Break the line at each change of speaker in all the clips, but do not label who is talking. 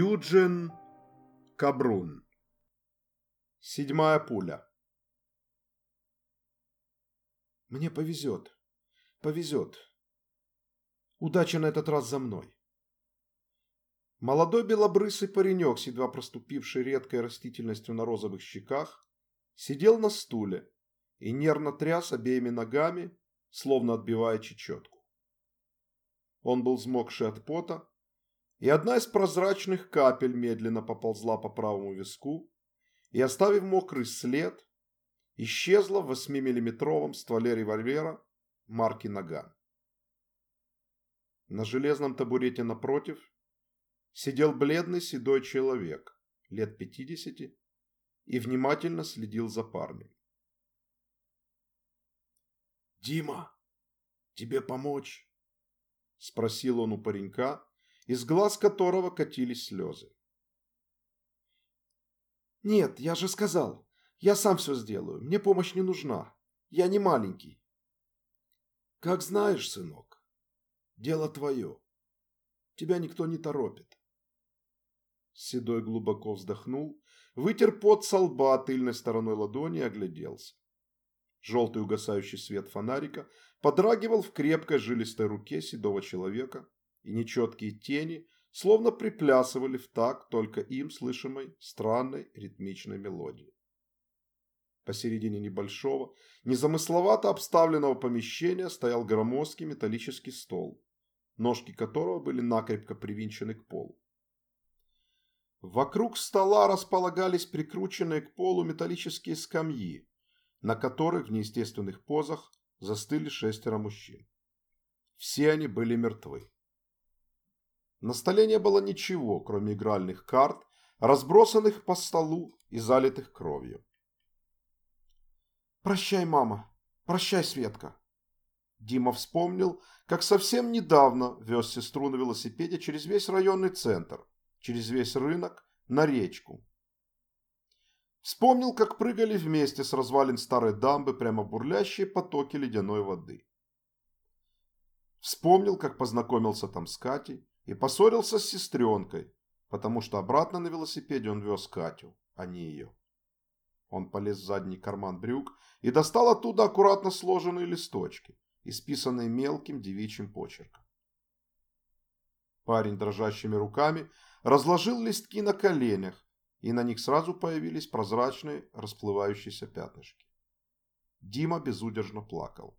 Юджин Кабрун. Седьмая пуля.
Мне повезет. Повезет. Удача на этот раз за мной. Молодой белобрысый паренек с едва проступившей редкой растительностью на розовых щеках сидел на стуле и нервно тряс обеими ногами, словно отбивая чечетку. Он был взмокший от пота, и одна из прозрачных капель медленно поползла по правому виску и, оставив мокрый след, исчезла в восьмимиллиметровом стволе револьвера марки «Наган». На железном табурете напротив сидел бледный седой человек лет пятидесяти и внимательно следил за парнем. «Дима, тебе помочь?» – спросил он у паренька, из глаз которого катились слезы. «Нет, я же сказал, я сам все сделаю, мне помощь не нужна, я не маленький». «Как знаешь, сынок, дело твое, тебя никто не торопит». Седой глубоко вздохнул, вытер пот со лба тыльной стороной ладони и огляделся. Желтый угасающий свет фонарика подрагивал в крепкой жилистой руке седого человека, и нечеткие тени словно приплясывали в такт только им слышимой странной ритмичной мелодии. Посередине небольшого, незамысловато обставленного помещения стоял громоздкий металлический стол, ножки которого были накрепко привинчены к полу. Вокруг стола располагались прикрученные к полу металлические скамьи, на которых в неестественных позах застыли шестеро мужчин. Все они были мертвы. На столе не было ничего, кроме игральных карт, разбросанных по столу и залитых кровью. «Прощай, мама! Прощай, Светка!» Дима вспомнил, как совсем недавно вез сестру на велосипеде через весь районный центр, через весь рынок, на речку. Вспомнил, как прыгали вместе с развалин старой дамбы прямо бурлящие потоки ледяной воды. Вспомнил, как познакомился там с Катей, и поссорился с сестренкой, потому что обратно на велосипеде он вез Катю, а не ее. Он полез в задний карман брюк и достал оттуда аккуратно сложенные листочки, исписанные мелким девичьим почерком. Парень дрожащими руками разложил листки на коленях, и на них сразу появились прозрачные расплывающиеся пятнышки. Дима безудержно плакал.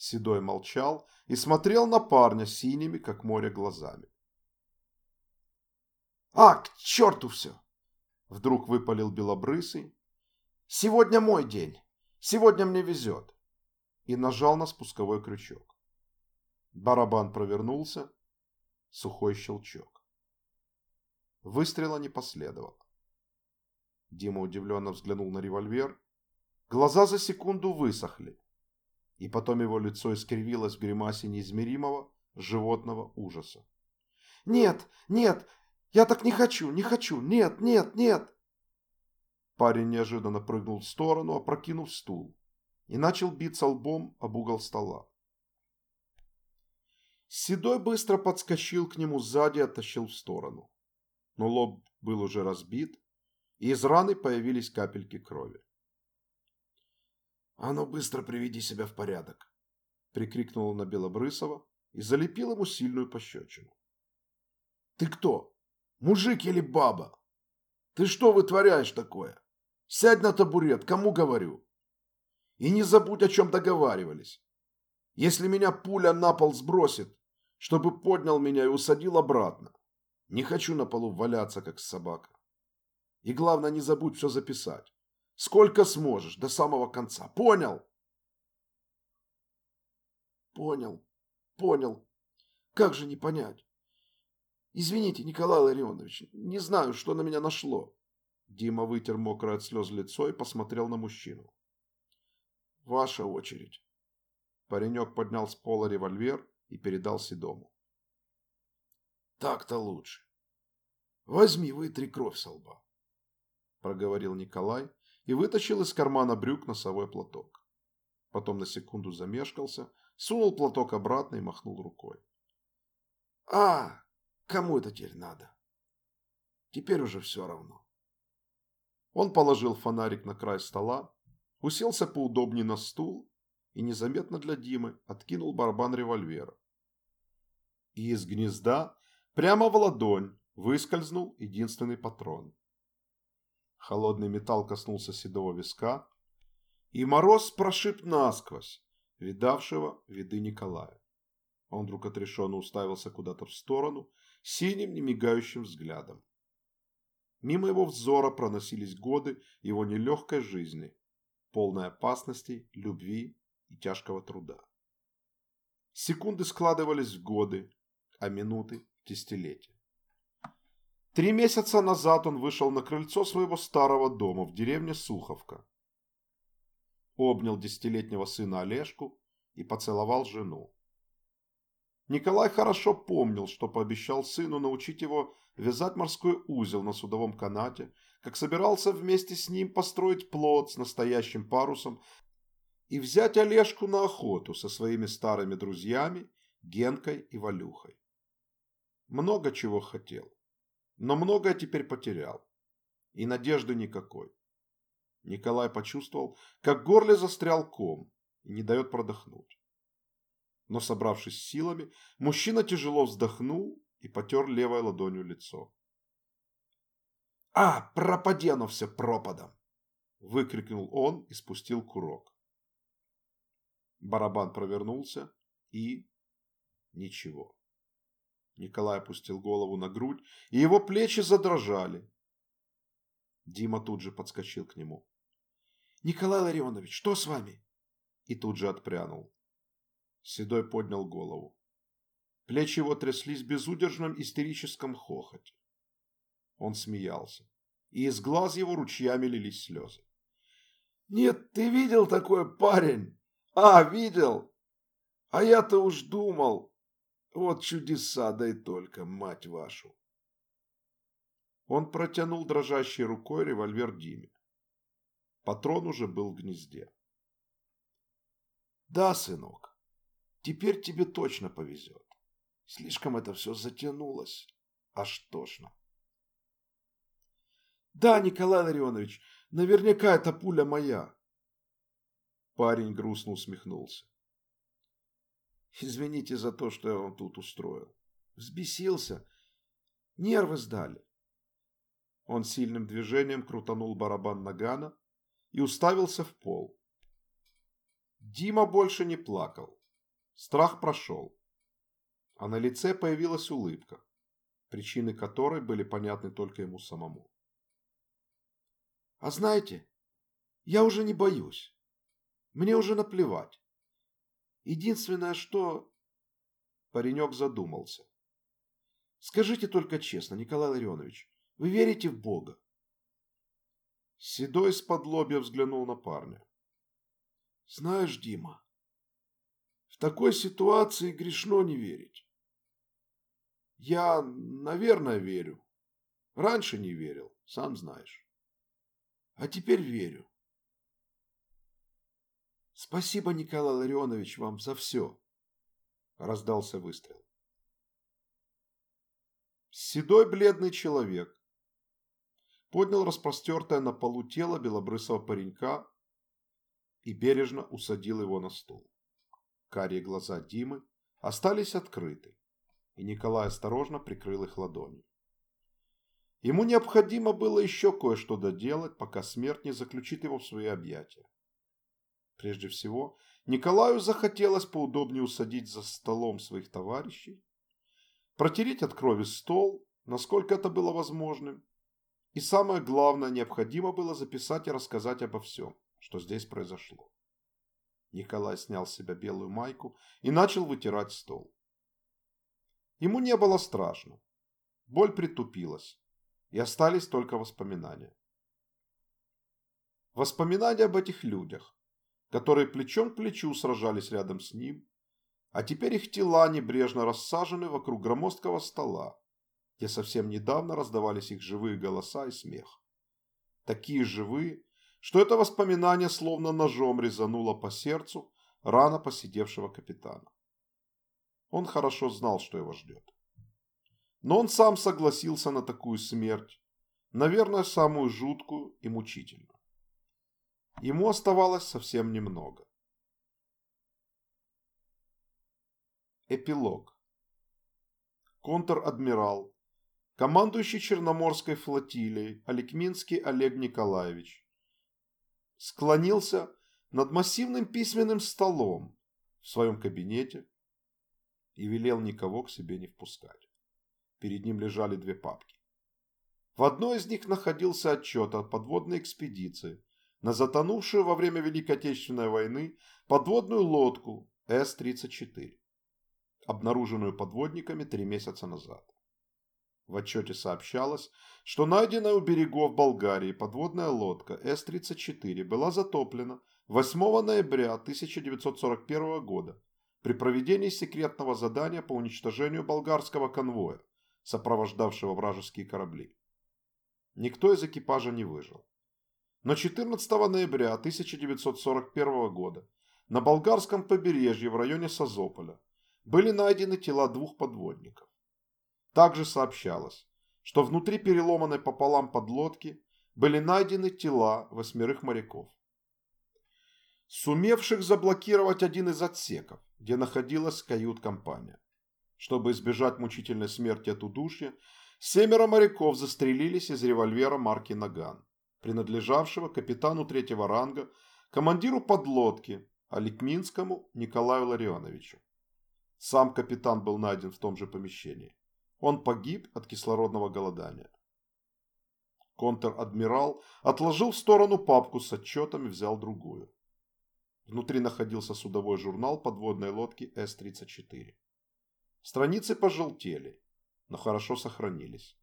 Седой молчал и смотрел на парня синими, как море, глазами. «А, к черту все!» Вдруг выпалил белобрысый. «Сегодня мой день. Сегодня мне везет!» И нажал на спусковой крючок. Барабан провернулся. Сухой щелчок. Выстрела не последовало. Дима удивленно взглянул на револьвер. Глаза за секунду высохли и потом его лицо искривилось в гримасе неизмеримого животного ужаса. «Нет, нет, я так не хочу, не хочу, нет, нет, нет!» Парень неожиданно прыгнул в сторону, опрокинув стул, и начал биться лбом об угол стола. Седой быстро подскочил к нему сзади и оттащил в сторону. Но лоб был уже разбит, и из раны появились капельки крови. «А ну быстро приведи себя в порядок!» прикрикнул на Белобрысова и залепил ему сильную пощечину. «Ты кто? Мужик или баба? Ты что вытворяешь такое? Сядь на табурет, кому говорю? И не забудь, о чем договаривались. Если меня пуля на пол сбросит, чтобы поднял меня и усадил обратно. Не хочу на полу валяться, как собака. И главное, не забудь все записать. Сколько сможешь, до самого конца. Понял? Понял, понял. Как же не понять? Извините, Николай Ларионович, не знаю, что на меня нашло. Дима вытер мокрое от слез лицо и посмотрел на мужчину. Ваша очередь. Паренек поднял с пола револьвер и передал Седому. Так-то лучше. Возьми, вытри кровь со лба. Проговорил Николай и вытащил из кармана брюк носовой платок. Потом на секунду замешкался, сунул платок обратно и махнул рукой. «А, кому это теперь надо?» Теперь уже все равно.
Он положил фонарик на край стола, уселся поудобнее на стул и незаметно для Димы откинул барабан револьвера. И из гнезда прямо в ладонь выскользнул единственный патрон. Холодный металл коснулся седого виска, и мороз прошиб насквозь видавшего виды Николая. Он вдруг отрешенно уставился куда-то в сторону синим немигающим взглядом. Мимо его взора проносились годы его нелегкой жизни, полной опасностей, любви и тяжкого труда. Секунды складывались в годы, а минуты – в десятилетия. Три месяца назад он вышел на крыльцо своего старого дома в деревне Суховка. Обнял десятилетнего сына Олежку и поцеловал жену. Николай хорошо помнил, что пообещал сыну научить его вязать морской узел на судовом канате, как собирался вместе с ним построить плот с настоящим парусом и взять Олежку на охоту со своими старыми друзьями Генкой и Валюхой. Много чего хотел, но многое теперь потерял. И надежды никакой. Николай почувствовал, как горле застрял ком и не дает продохнуть. Но, собравшись силами, мужчина тяжело вздохнул и потер левой ладонью лицо. «А, пропади оно все пропадом!» – выкрикнул он и спустил курок. Барабан провернулся и... ничего. Николай опустил голову на грудь, и его плечи задрожали. Дима тут же подскочил к нему. «Николай Ларионович, что с вами?» И тут же отпрянул. Седой поднял голову. Плечи его тряслись в безудержном истерическом хохоте. Он смеялся, и из глаз его ручьями лились слезы. «Нет, ты видел такой парень? А, видел? А я-то уж думал. Вот чудеса, да и только, мать вашу!» Он протянул дрожащей рукой револьвер Диме. Патрон уже был в гнезде. «Да, сынок, теперь тебе точно повезет. Слишком это все затянулось. Аж тошно. Да, Николай Ларионович, наверняка эта пуля моя. Парень грустно усмехнулся. Извините за то, что я вам тут устроил. Взбесился. Нервы сдали. Он сильным движением крутанул барабан нагана и уставился в пол. Дима больше не плакал. Страх прошел а на лице появилась улыбка, причины которой были понятны только ему самому. «А знаете, я уже не боюсь. Мне уже наплевать. Единственное, что...» Паренек задумался. «Скажите только честно, Николай Ларионович, вы верите в Бога?» Седой с-под лобья взглянул на парня. «Знаешь, Дима, в такой ситуации грешно не верить. Я, наверное, верю. Раньше не верил, сам знаешь. А теперь верю. Спасибо, Николай Ларионович, вам за все. Раздался выстрел. Седой бледный человек поднял распростертое на полу тело белобрысого паренька и бережно усадил его на стул. Карие глаза Димы остались открыты и Николай осторожно прикрыл их ладонью. Ему необходимо было еще кое-что доделать, пока смерть не заключит его в свои объятия. Прежде всего, Николаю захотелось поудобнее усадить за столом своих товарищей, протереть от крови стол, насколько это было возможным, и самое главное, необходимо было записать и рассказать обо всем, что здесь произошло. Николай снял с себя белую майку и начал вытирать стол. Ему не было страшно. Боль притупилась, и остались только воспоминания. Воспоминания об этих людях, которые плечом к плечу сражались рядом с ним, а теперь их тела небрежно рассажены вокруг громоздкого стола, где совсем недавно раздавались их живые голоса и смех. Такие живые, что это воспоминание словно ножом резануло по сердцу рано посидевшего капитана. Он хорошо знал, что его ждет. Но он сам согласился на такую смерть, наверное, самую жуткую и мучительную. Ему оставалось совсем немного. Эпилог. Контр-адмирал, командующий Черноморской флотилией Аликминский Олег Николаевич, склонился над массивным письменным столом в своем кабинете и велел никого к себе не впускать. Перед ним лежали две папки. В одной из них находился отчет о подводной экспедиции на затонувшую во время Великой Отечественной войны подводную лодку С-34, обнаруженную подводниками три месяца назад. В отчете сообщалось, что найденная у берегов Болгарии подводная лодка С-34 была затоплена 8 ноября 1941 года при проведении секретного задания по уничтожению болгарского конвоя, сопровождавшего вражеские корабли. Никто из экипажа не выжил. Но 14 ноября 1941 года на болгарском побережье в районе Созополя были найдены тела двух подводников. Также сообщалось, что внутри переломанной пополам подлодки были найдены тела восьмерых моряков, сумевших заблокировать один из отсеков, где находилась кают-компания. Чтобы избежать мучительной смерти от удушья, семеро моряков застрелились из револьвера марки «Наган», принадлежавшего капитану третьего ранга, командиру подлодки Аликминскому Николаю Ларионовичу. Сам капитан был найден в том же помещении. Он погиб от кислородного голодания. Контр-адмирал отложил в сторону папку с отчетами, взял другую. Внутри находился судовой журнал подводной лодки С-34. Страницы пожелтели, но хорошо сохранились.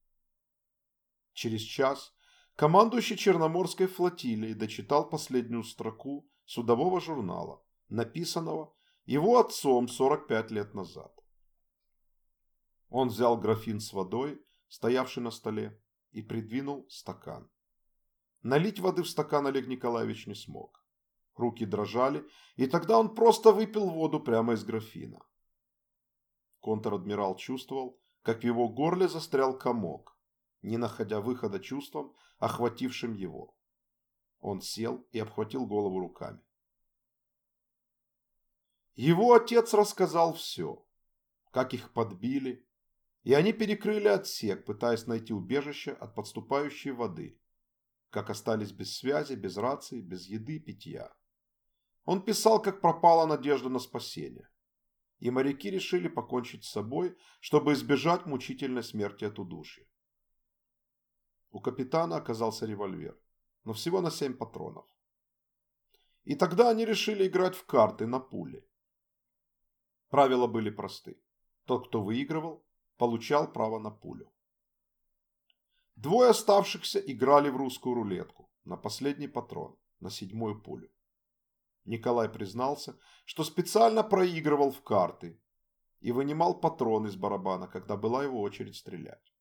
Через час командующий Черноморской флотилией дочитал последнюю строку судового журнала, написанного его отцом 45 лет назад. Он взял графин с водой, стоявший на столе, и придвинул стакан. Налить воды в стакан Олег Николаевич не смог. Руки дрожали, и тогда он просто выпил воду прямо из графина. Контр-адмирал чувствовал, как в его горле застрял комок, не находя выхода чувствам, охватившим его. Он сел и обхватил голову руками. Его отец рассказал все, как их подбили, и они перекрыли отсек, пытаясь найти убежище от подступающей воды, как остались без связи, без рации, без еды и питья. Он писал, как пропала надежда на спасение. И моряки решили покончить с собой, чтобы избежать мучительной смерти от удушья. У капитана оказался револьвер, но всего на семь патронов. И тогда они решили играть в карты на пули. Правила были просты. Тот, кто выигрывал, получал право на пулю. Двое оставшихся играли в русскую рулетку на последний патрон, на седьмую пулю. Николай признался, что специально проигрывал в карты и вынимал патрон из барабана, когда была его очередь стрелять.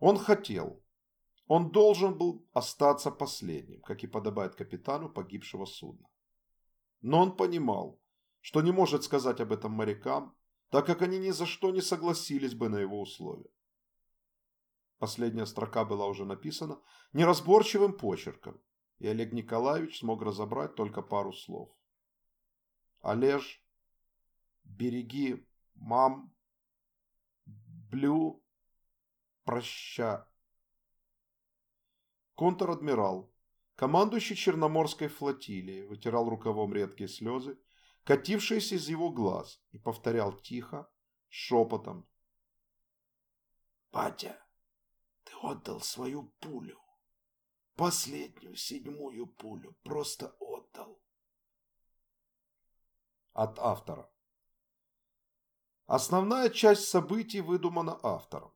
Он хотел, он должен был остаться последним, как и подобает капитану погибшего судна. Но он понимал, что не может сказать об этом морякам, так как они ни за что не согласились бы на его условия. Последняя строка была уже написана неразборчивым почерком, и Олег Николаевич смог разобрать только пару слов. Олеж, береги мам, блю, проща. Контр-адмирал, командующий Черноморской флотилией, вытирал рукавом редкие слезы катившиеся из его глаз, и повторял тихо, шепотом. «Батя, ты отдал свою пулю. Последнюю, седьмую пулю. Просто отдал». От автора. Основная часть событий выдумана автором.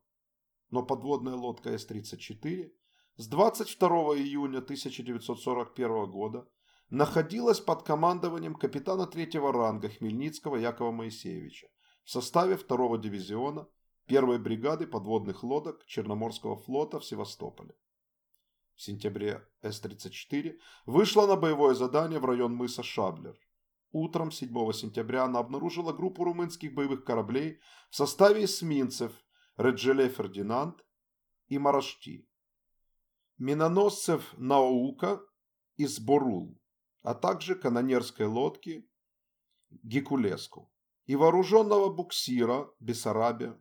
Но подводная лодка С-34 с 22 июня 1941 года находилась под командованием капитана третьего ранга Хмельницкого Якова Моисеевича в составе второго дивизиона первой бригады подводных лодок Черноморского флота в Севастополе. В сентябре С-34 вышла на боевое задание в район мыса Шаблер. Утром 7 сентября она обнаружила группу румынских боевых кораблей в составе эсминцев Реджеле Фердинанд и Марашти, миноносцев «Наука» из Борул, а также канонерской лодки «Гекулеску» и вооруженного буксира «Бессарабия».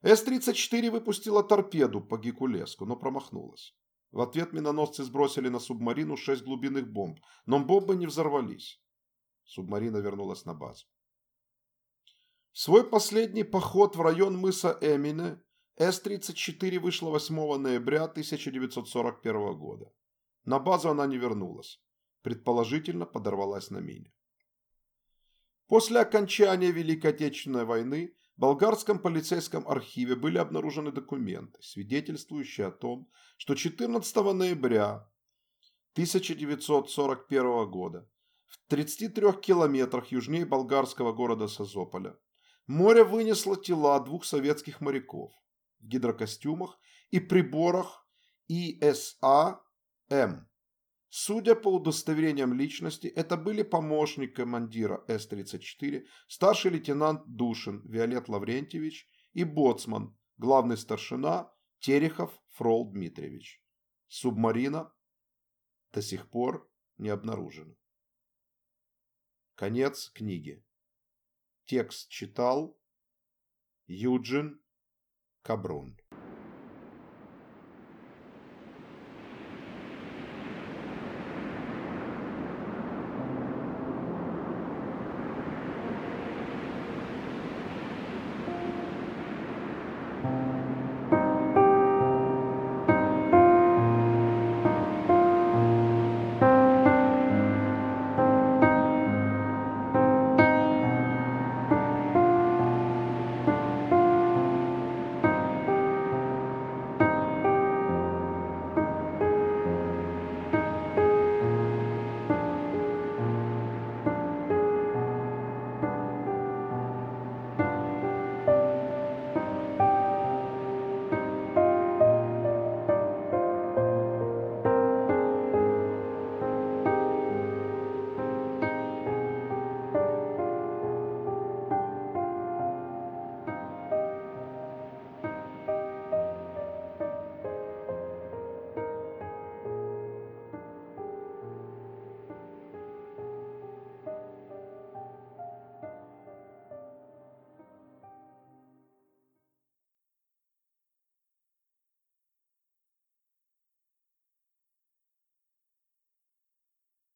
С-34 выпустила торпеду по Гекулеску, но промахнулась. В ответ миноносцы сбросили на субмарину шесть глубинных бомб, но бомбы не взорвались. Субмарина вернулась на базу. Свой последний поход в район мыса Эмине С-34 вышла 8 ноября 1941 года. На базу она не вернулась. Предположительно, подорвалась на мине. После окончания Великой Отечественной войны в болгарском полицейском архиве были обнаружены документы, свидетельствующие о том, что 14 ноября 1941 года в 33 километрах южнее болгарского города Созополя море вынесло тела двух советских моряков в гидрокостюмах и приборах ИСА-М Судя по удостоверениям личности, это были помощник командира С-34, старший лейтенант Душин Виолет Лаврентьевич и боцман, главный старшина Терехов Фрол Дмитриевич. Субмарина до сих пор не обнаружена. Конец книги. Текст читал Юджин Кабрун.